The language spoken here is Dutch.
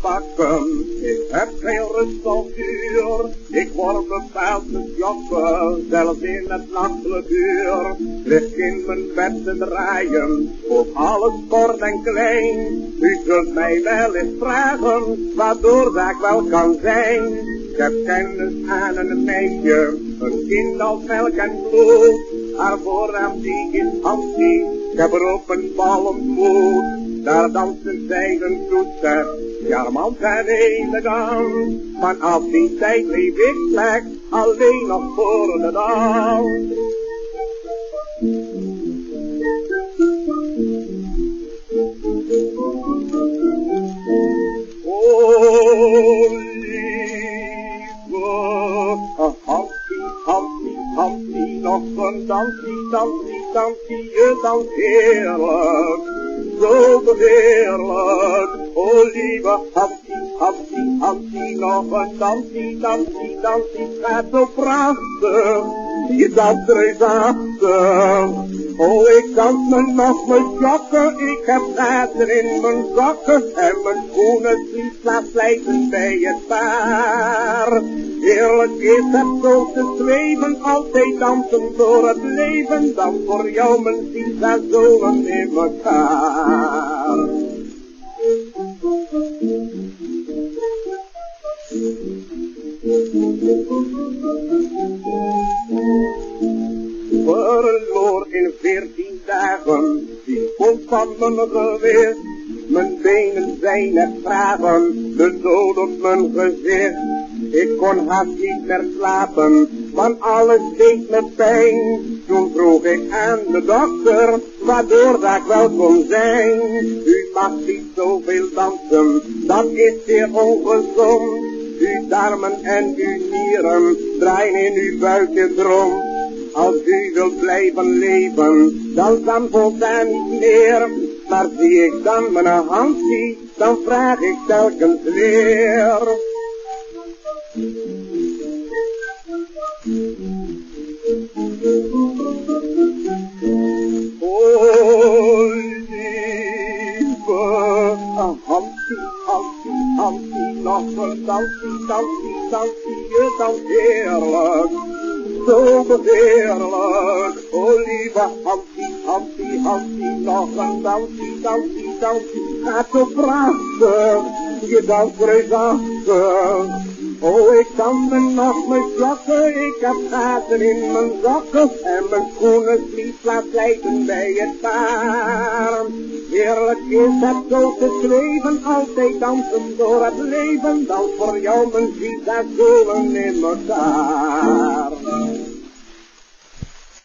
pakken. Ik heb geen rust of duur. Ik word met jokken, zelfs in het nachtelijk uur. Lig in mijn bed te draaien, op alles kort en klein. U kunt mij wel eens vragen, waardoor ik wel kan zijn. Ik heb kennis aan een meisje, een kind als melk en bloed. Haar voornaam die is Hansie, ik heb er op een bal ontmoet. Daar dansen zij een toeter, charmant en elegant. Vanaf die tijd leef ik slechts, alleen nog voor de dans. Oh, lieve, Hansie, Hansie, Hansie, nog een dansie, dansie, dansie, je dans heerlijk, zo heerlijk. Oh, lieve Hansie, Hansie, Hansie, nog een dansie, dansie, dansie, gaat zo prachtig, je dans reusachtig. Oh, ik dans me nog mijn jakken, ik heb gaten in mijn zakken en mijn schoenen die slaat slijten bij het paar. Heerlijk is het zo te zweven, altijd dansen door het leven, dan voor jou mijn ziel gaat zolen in elkaar. Verloor in veertien dagen, die vol van mijn benen zijn het vragen, de dood op mijn gezicht. Ik kon haast niet meer slapen, van alles deed me pijn. Ik aan de dokter, waardoor dat ik wel kon zijn. U mag niet zoveel dansen, dat is zeer ongezond. Uw darmen en uw nieren draaien in uw buikje drom. Als u wilt blijven leven, dan kan volstaan niet meer. Maar zie ik dan mijn hand zie, dan vraag ik telkens weer. Hansie, nog een dansie, dansie, dansie, je dans heerlijk zo begeerlijk. O lieve Hansie, Hansie, Hansie, nog een dansie, dansie, dansie, gaat zo prachtig, je dans reusachtig. O, ik kan me nog mijn zakken, ik heb gaten in mijn zakken en mijn schoenen vlies laat slijten bij het paard. Heerlijk is het zo te zweven, altijd dansen door het leven, dan voor jou mijn ziet dat zolen in elkaar.